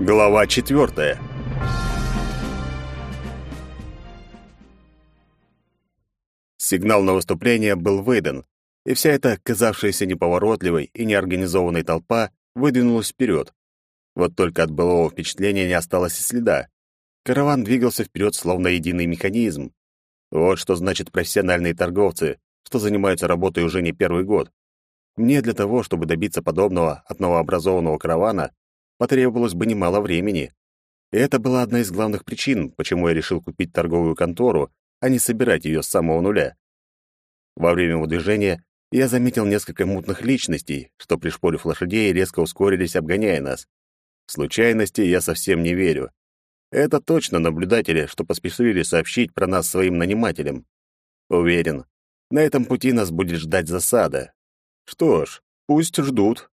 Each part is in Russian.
Глава четвертая. Сигнал на выступление был выдан, и вся эта казавшаяся неповоротливой и неорганизованной толпа выдвинулась вперед. Вот только от былого впечатления не осталось и следа. Караван двигался вперед, словно единый механизм. Вот что значит профессиональные торговцы, что занимаются работой уже не первый год. Мне для того, чтобы добиться подобного от новообразованного каравана, потребовалось бы немало времени. И это была одна из главных причин, почему я решил купить торговую контору, а не собирать ее с самого нуля. Во время выдвижения я заметил несколько мутных личностей, что, пришпорив лошадей, резко ускорились, обгоняя нас. В случайности я совсем не верю. Это точно наблюдатели, что поспешили сообщить про нас своим нанимателям. Уверен, на этом пути нас будет ждать засада. Что ж, пусть ждут.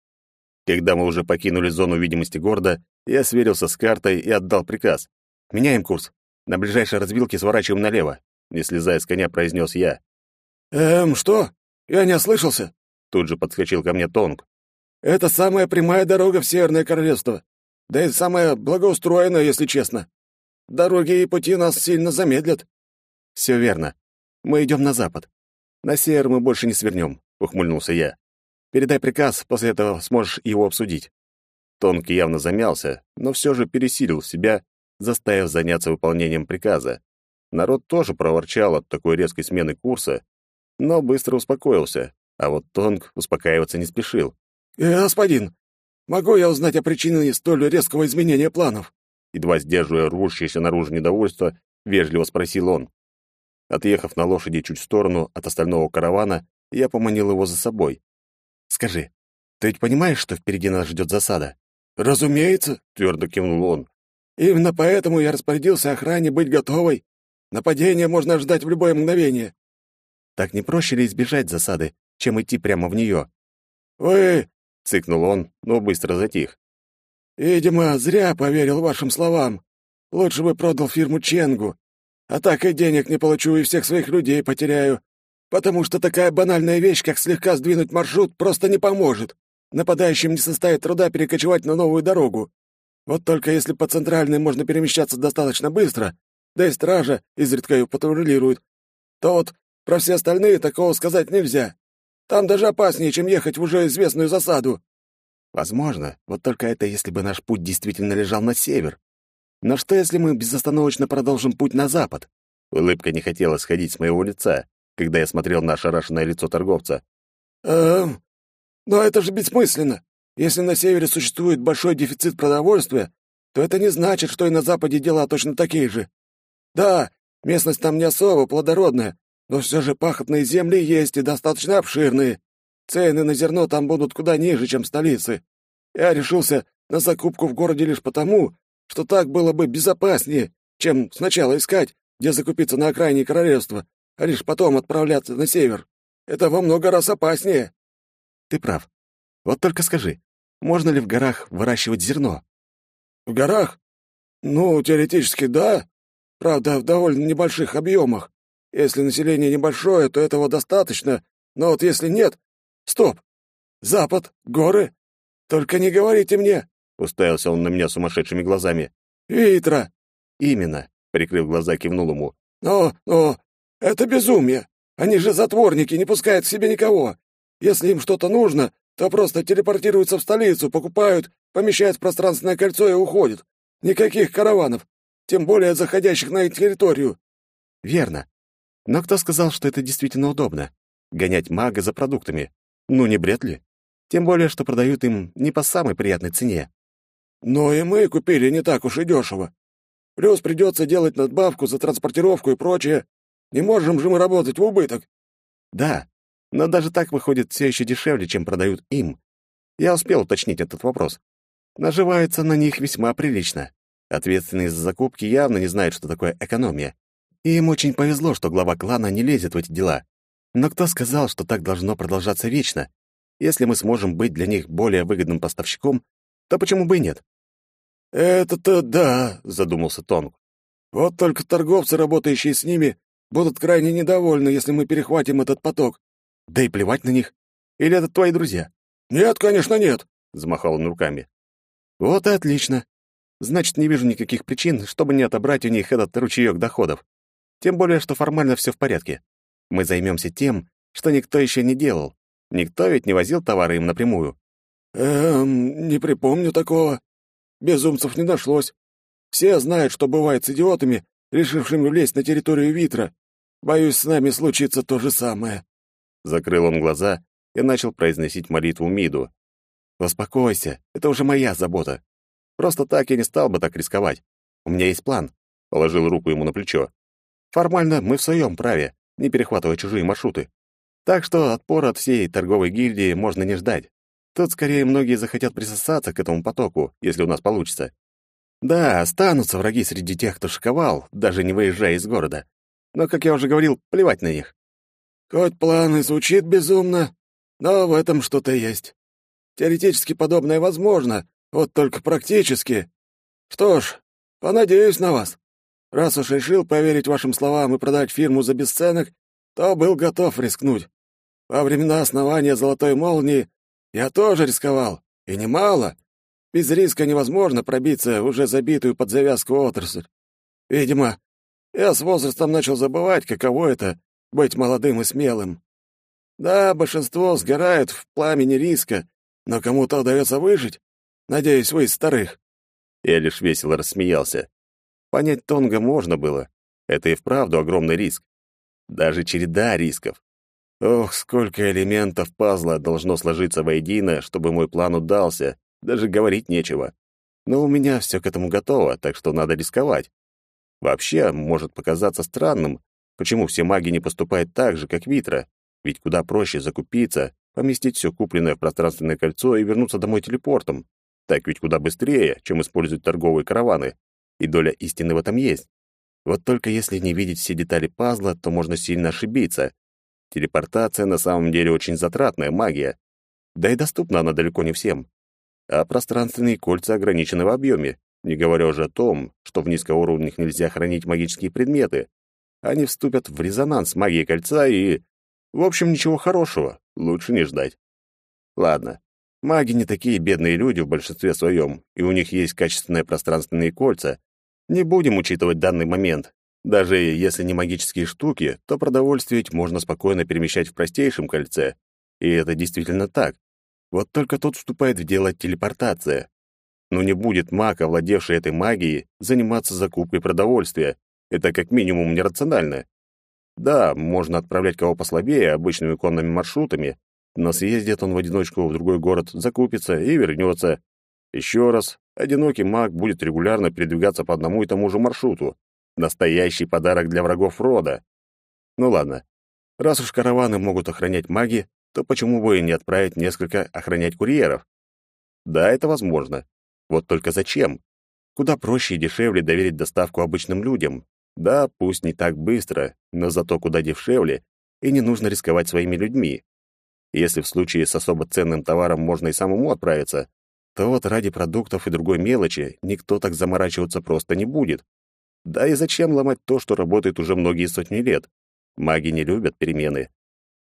Когда мы уже покинули зону видимости города, я сверился с картой и отдал приказ. «Меняем курс. На ближайшей развилке сворачиваем налево», — не слезая с коня, произнес я. «Эм, что? Я не ослышался?» Тут же подскочил ко мне Тонг. «Это самая прямая дорога в Северное Королевство. Да и самая благоустроенная, если честно. Дороги и пути нас сильно замедлят». «Все верно. Мы идем на запад. На север мы больше не свернем», — ухмыльнулся я. Передай приказ, после этого сможешь его обсудить». Тонкий явно замялся, но все же пересилил себя, заставив заняться выполнением приказа. Народ тоже проворчал от такой резкой смены курса, но быстро успокоился, а вот Тонг успокаиваться не спешил. «Э, «Господин, могу я узнать о причине столь резкого изменения планов?» Едва сдерживая рвущееся наружу недовольство, вежливо спросил он. Отъехав на лошади чуть в сторону от остального каравана, я поманил его за собой. Скажи, ты ведь понимаешь, что впереди нас ждет засада? Разумеется, твердо кивнул он. Именно поэтому я распорядился охране быть готовой. Нападение можно ждать в любое мгновение. Так не проще ли избежать засады, чем идти прямо в нее? Вы, цыкнул он, но быстро затих. Видимо, зря поверил вашим словам. Лучше бы продал фирму Ченгу. А так и денег не получу, и всех своих людей потеряю потому что такая банальная вещь, как слегка сдвинуть маршрут, просто не поможет. Нападающим не составит труда перекочевать на новую дорогу. Вот только если по центральной можно перемещаться достаточно быстро, да и стража изредка ее патрулирует, то вот про все остальные такого сказать нельзя. Там даже опаснее, чем ехать в уже известную засаду. Возможно, вот только это если бы наш путь действительно лежал на север. Но что, если мы безостановочно продолжим путь на запад? Улыбка не хотела сходить с моего лица когда я смотрел на ошарашенное лицо торговца. «Эм, но это же бессмысленно. Если на севере существует большой дефицит продовольствия, то это не значит, что и на западе дела точно такие же. Да, местность там не особо плодородная, но все же пахотные земли есть и достаточно обширные. Цены на зерно там будут куда ниже, чем в столице. Я решился на закупку в городе лишь потому, что так было бы безопаснее, чем сначала искать, где закупиться на окраине королевства, а лишь потом отправляться на север. Это во много раз опаснее. Ты прав. Вот только скажи, можно ли в горах выращивать зерно? В горах? Ну, теоретически, да. Правда, в довольно небольших объемах. Если население небольшое, то этого достаточно, но вот если нет... Стоп! Запад, горы. Только не говорите мне, — уставился он на меня сумасшедшими глазами. «Витра!» «Именно», — прикрыв глаза, кивнул ему. «Но, но, «Это безумие! Они же затворники, не пускают к себе никого. Если им что-то нужно, то просто телепортируются в столицу, покупают, помещают в пространственное кольцо и уходят. Никаких караванов, тем более заходящих на их территорию». «Верно. Но кто сказал, что это действительно удобно? Гонять мага за продуктами? Ну, не бред ли? Тем более, что продают им не по самой приятной цене». «Но и мы купили не так уж и дешево. Плюс придется делать надбавку за транспортировку и прочее. Не можем же мы работать в убыток. Да, но даже так выходит все еще дешевле, чем продают им. Я успел уточнить этот вопрос. Наживаются на них весьма прилично. Ответственные за закупки явно не знают, что такое экономия. И им очень повезло, что глава клана не лезет в эти дела. Но кто сказал, что так должно продолжаться вечно? Если мы сможем быть для них более выгодным поставщиком, то почему бы и нет? «Это-то да», — задумался Тонг. «Вот только торговцы, работающие с ними, будут крайне недовольны, если мы перехватим этот поток. Да и плевать на них. Или это твои друзья? Нет, конечно, нет, замахал он руками. Вот и отлично. значит, не вижу никаких причин, чтобы не отобрать у них этот ручеёк доходов. Тем более, что формально все в порядке. Мы займемся тем, что никто еще не делал. Никто ведь не возил товары им напрямую. Эм, не припомню такого. Безумцев не нашлось. Все знают, что бывает с идиотами, решившими влезть на территорию Витра. Боюсь, с нами случится то же самое. Закрыл он глаза и начал произносить молитву Миду. «Успокойся, это уже моя забота. Просто так я не стал бы так рисковать. У меня есть план», — положил руку ему на плечо. «Формально мы в своем праве, не перехватывая чужие маршруты. Так что отпора от всей торговой гильдии можно не ждать. Тут скорее многие захотят присосаться к этому потоку, если у нас получится. Да, останутся враги среди тех, кто шиковал, даже не выезжая из города. Но, как я уже говорил, плевать на них. Хоть план и звучит безумно, но в этом что-то есть. Теоретически подобное возможно, вот только практически. Что ж, понадеюсь на вас. Раз уж решил поверить вашим словам и продать фирму за бесценок, то был готов рискнуть. Во времена основания «Золотой молнии» я тоже рисковал, и немало. Без риска невозможно пробиться уже забитую под завязку отрасль. Видимо, я с возрастом начал забывать, каково это — быть молодым и смелым. Да, большинство сгорают в пламени риска, но кому-то удается выжить. Надеюсь, вы из старых. Я лишь весело рассмеялся. Понять Тонга можно было. Это и вправду огромный риск. Даже череда рисков. Ох, сколько элементов пазла должно сложиться воедино, чтобы мой план удался, даже говорить нечего. Но у меня все к этому готово, так что надо рисковать. Вообще, может показаться странным, почему все маги не поступают так же, как Витра, ведь куда проще закупиться, поместить все купленное в пространственное кольцо и вернуться домой телепортом. Так ведь куда быстрее, чем использовать торговые караваны. И доля истины в этом есть. Вот только если не видеть все детали пазла, то можно сильно ошибиться, Телепортация на самом деле очень затратная магия. Да и доступна она далеко не всем. А пространственные кольца ограничены в объеме, не говоря уже о том, что в низкоуровнях нельзя хранить магические предметы. Они вступят в резонанс с магией кольца и... В общем, ничего хорошего, лучше не ждать. Ладно, маги не такие бедные люди в большинстве своем, и у них есть качественные пространственные кольца. Не будем учитывать данный момент, даже если не магические штуки, то продовольствие можно спокойно перемещать в простейшем кольце. И это действительно так. Вот только тут вступает в дело телепортация. Но не будет маг, овладевший этой магией, заниматься закупкой продовольствия. Это как минимум нерационально. Да, можно отправлять кого послабее обычными конными маршрутами, но съездит он в одиночку в другой город, закупится и вернется. Еще раз, одинокий маг будет регулярно передвигаться по одному и тому же маршруту. Настоящий подарок для врагов рода. Ну ладно. Раз уж караваны могут охранять маги, то почему бы и не отправить несколько охранять курьеров? Да, это возможно. Вот только зачем? Куда проще и дешевле доверить доставку обычным людям. Да, пусть не так быстро, но зато куда дешевле, и не нужно рисковать своими людьми. Если в случае с особо ценным товаром можно и самому отправиться, то вот ради продуктов и другой мелочи никто так заморачиваться просто не будет. Да и зачем ломать то, что работает уже многие сотни лет? Маги не любят перемены.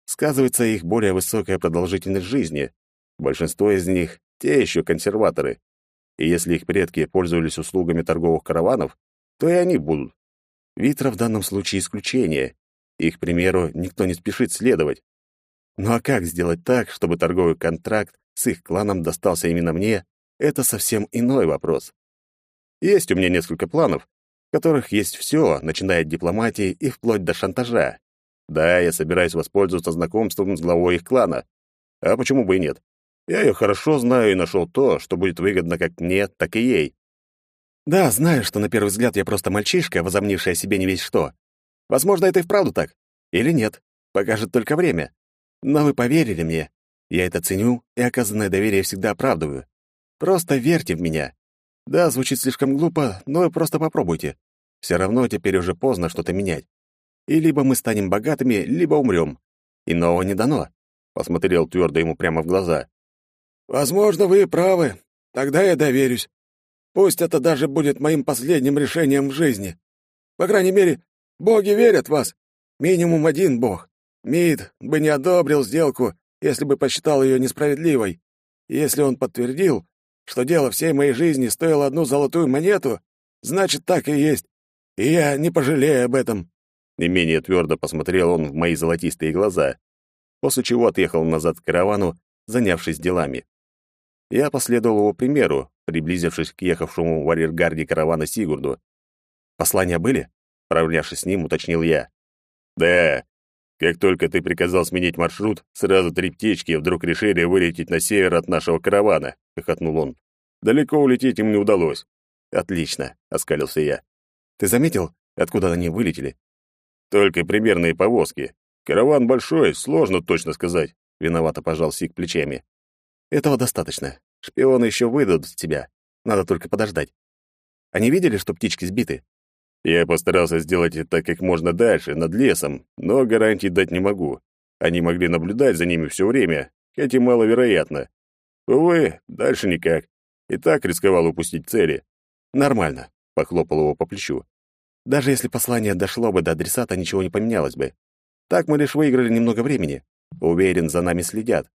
Сказывается их более высокая продолжительность жизни. Большинство из них — те еще консерваторы. И если их предки пользовались услугами торговых караванов, то и они будут. Витра в данном случае исключение. Их примеру никто не спешит следовать. Ну а как сделать так, чтобы торговый контракт с их кланом достался именно мне, это совсем иной вопрос. Есть у меня несколько планов, которых есть все, начиная от дипломатии и вплоть до шантажа. Да, я собираюсь воспользоваться знакомством с главой их клана. А почему бы и нет? Я ее хорошо знаю и нашел то, что будет выгодно как мне, так и ей. Да, знаю, что на первый взгляд я просто мальчишка, возомнивший о себе не весь что. Возможно, это и вправду так. Или нет. Покажет только время. Но вы поверили мне. Я это ценю, и оказанное доверие всегда оправдываю. Просто верьте в меня. Да, звучит слишком глупо, но просто попробуйте. Все равно теперь уже поздно что-то менять. И либо мы станем богатыми, либо умрем. Иного не дано. Посмотрел твердо ему прямо в глаза. Возможно, вы правы. Тогда я доверюсь. Пусть это даже будет моим последним решением в жизни. По крайней мере, боги верят в вас. Минимум один бог. Мид бы не одобрил сделку, если бы посчитал ее несправедливой. Если он подтвердил, что дело всей моей жизни стоило одну золотую монету, значит, так и есть. И я не пожалею об этом. Не менее твердо посмотрел он в мои золотистые глаза, после чего отъехал назад к каравану, занявшись делами. Я последовал его примеру, приблизившись к ехавшему в арьергарде каравана Сигурду. «Послания были?» — поравнявшись с ним, уточнил я. «Да. Как только ты приказал сменить маршрут, сразу три птички вдруг решили вылететь на север от нашего каравана», — хохотнул он. «Далеко улететь им не удалось». «Отлично», — оскалился я. «Ты заметил, откуда они вылетели?» «Только примерные повозки. Караван большой, сложно точно сказать», — виновато пожал Сик плечами. «Этого достаточно. Шпионы еще выйдут с тебя. Надо только подождать. Они видели, что птички сбиты?» Я постарался сделать это как можно дальше, над лесом, но гарантий дать не могу. Они могли наблюдать за ними все время, хотя маловероятно. Увы, дальше никак. И так рисковал упустить цели. Нормально, похлопал его по плечу. Даже если послание дошло бы до адресата, ничего не поменялось бы. Так мы лишь выиграли немного времени. Уверен, за нами следят.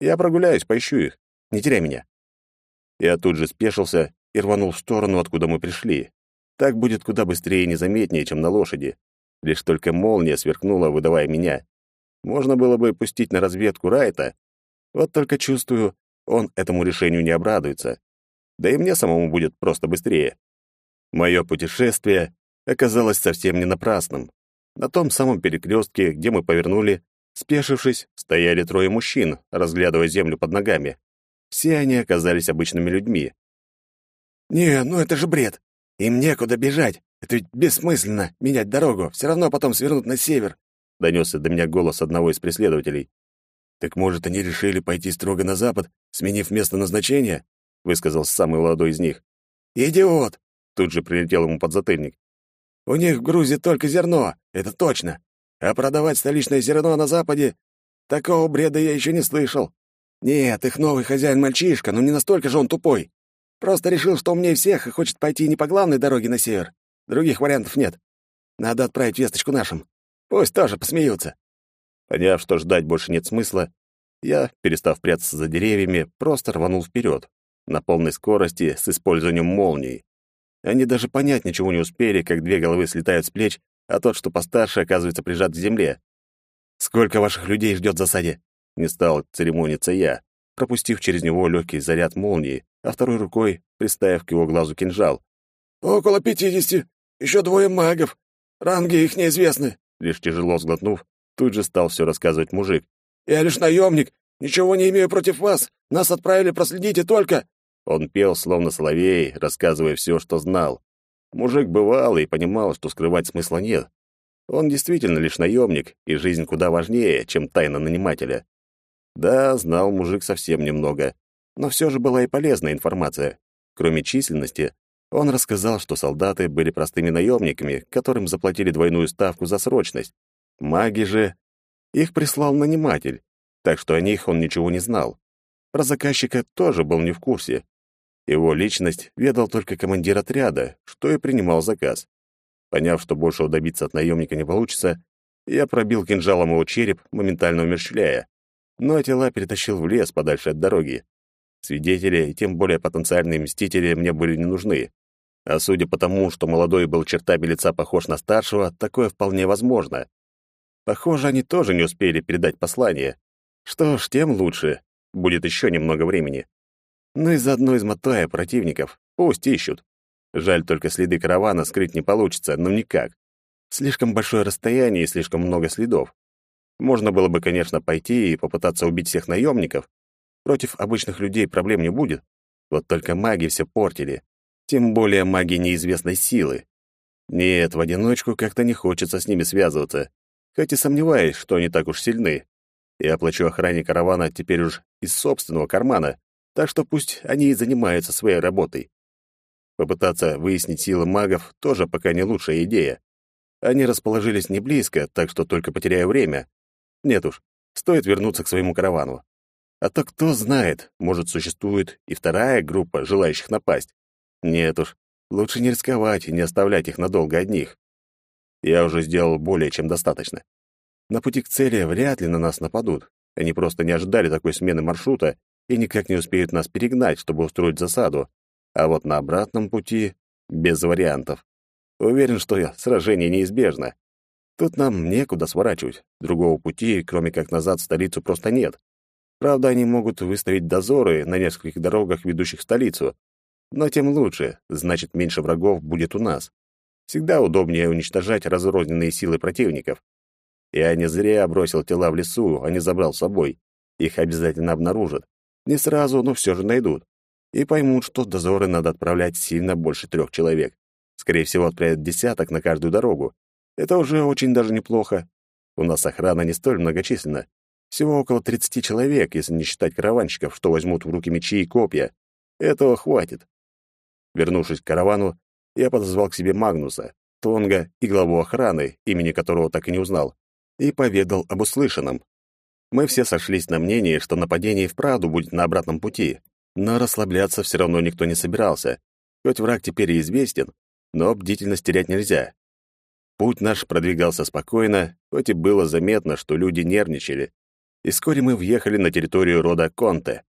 Я прогуляюсь, поищу их. Не теряй меня. Я тут же спешился и рванул в сторону, откуда мы пришли. Так будет куда быстрее и незаметнее, чем на лошади. Лишь только молния сверкнула, выдавая меня. Можно было бы пустить на разведку Райта. Вот только чувствую, он этому решению не обрадуется. Да и мне самому будет просто быстрее. Мое путешествие оказалось совсем не напрасным. На том самом перекрестке, где мы повернули, спешившись, стояли трое мужчин, разглядывая землю под ногами. Все они оказались обычными людьми. «Не, ну это же бред! Им некуда бежать. Это ведь бессмысленно менять дорогу. Все равно потом свернут на север. Донесся до меня голос одного из преследователей. Так может, они решили пойти строго на запад, сменив место назначения? Высказал самый молодой из них. Идиот! Тут же прилетел ему подзатыльник. У них в Грузии только зерно, это точно. А продавать столичное зерно на западе такого бреда я еще не слышал. Нет, их новый хозяин мальчишка, но не настолько же он тупой. Просто решил, что умнее всех и хочет пойти не по главной дороге на север. Других вариантов нет. Надо отправить весточку нашим. Пусть тоже посмеются. Поняв, что ждать больше нет смысла, я, перестав прятаться за деревьями, просто рванул вперед, на полной скорости с использованием молний. Они даже понять ничего не успели, как две головы слетают с плеч, а тот, что постарше, оказывается прижат к земле. «Сколько ваших людей ждет в засаде?» Не стал церемониться я, пропустив через него легкий заряд молнии, а второй рукой приставив к его глазу кинжал. «Около пятидесяти. Еще двое магов. Ранги их неизвестны». Лишь тяжело сглотнув, тут же стал все рассказывать мужик. «Я лишь наемник. Ничего не имею против вас. Нас отправили, проследите только». Он пел, словно соловей, рассказывая все, что знал. Мужик бывал и понимал, что скрывать смысла нет. Он действительно лишь наемник, и жизнь куда важнее, чем тайна нанимателя. Да, знал мужик совсем немного, но все же была и полезная информация. Кроме численности, он рассказал, что солдаты были простыми наемниками, которым заплатили двойную ставку за срочность. Маги же... Их прислал наниматель, так что о них он ничего не знал. Про заказчика тоже был не в курсе. Его личность ведал только командир отряда, что и принимал заказ. Поняв, что большего добиться от наемника не получится, я пробил кинжалом его череп, моментально умерщвляя. Но тела перетащил в лес подальше от дороги. Свидетели, и тем более потенциальные мстители, мне были не нужны. А судя по тому, что молодой был чертами лица похож на старшего, такое вполне возможно. Похоже, они тоже не успели передать послание. Что ж, тем лучше. Будет еще немного времени. Ну и заодно измотая противников. Пусть ищут. Жаль, только следы каравана скрыть не получится, но никак. Слишком большое расстояние и слишком много следов. Можно было бы, конечно, пойти и попытаться убить всех наемников, Против обычных людей проблем не будет. Вот только маги все портили. Тем более маги неизвестной силы. Нет, в одиночку как-то не хочется с ними связываться. Хоть и сомневаюсь, что они так уж сильны. Я оплачу охране каравана теперь уж из собственного кармана, так что пусть они и занимаются своей работой. Попытаться выяснить силы магов тоже пока не лучшая идея. Они расположились не близко, так что только потеряю время. Нет уж, стоит вернуться к своему каравану. А то кто знает, может, существует и вторая группа желающих напасть. Нет уж, лучше не рисковать и не оставлять их надолго одних. Я уже сделал более чем достаточно. На пути к цели вряд ли на нас нападут. Они просто не ожидали такой смены маршрута и никак не успеют нас перегнать, чтобы устроить засаду. А вот на обратном пути без вариантов. Уверен, что сражение неизбежно. Тут нам некуда сворачивать. Другого пути, кроме как назад в столицу, просто нет. Правда, они могут выставить дозоры на нескольких дорогах, ведущих в столицу. Но тем лучше, значит, меньше врагов будет у нас. Всегда удобнее уничтожать разрозненные силы противников. Я не зря бросил тела в лесу, а не забрал с собой. Их обязательно обнаружат. Не сразу, но все же найдут. И поймут, что дозоры надо отправлять сильно больше трех человек. Скорее всего, отправят десяток на каждую дорогу. Это уже очень даже неплохо. У нас охрана не столь многочисленна. Всего около 30 человек, если не считать караванщиков, что возьмут в руки мечи и копья. Этого хватит. Вернувшись к каравану, я подозвал к себе Магнуса, Тонга и главу охраны, имени которого так и не узнал, и поведал об услышанном. Мы все сошлись на мнении, что нападение и вправду будет на обратном пути, но расслабляться все равно никто не собирался. Хоть враг теперь и известен, но бдительность терять нельзя. Путь наш продвигался спокойно, хоть и было заметно, что люди нервничали. И вскоре мы въехали на территорию рода Конте.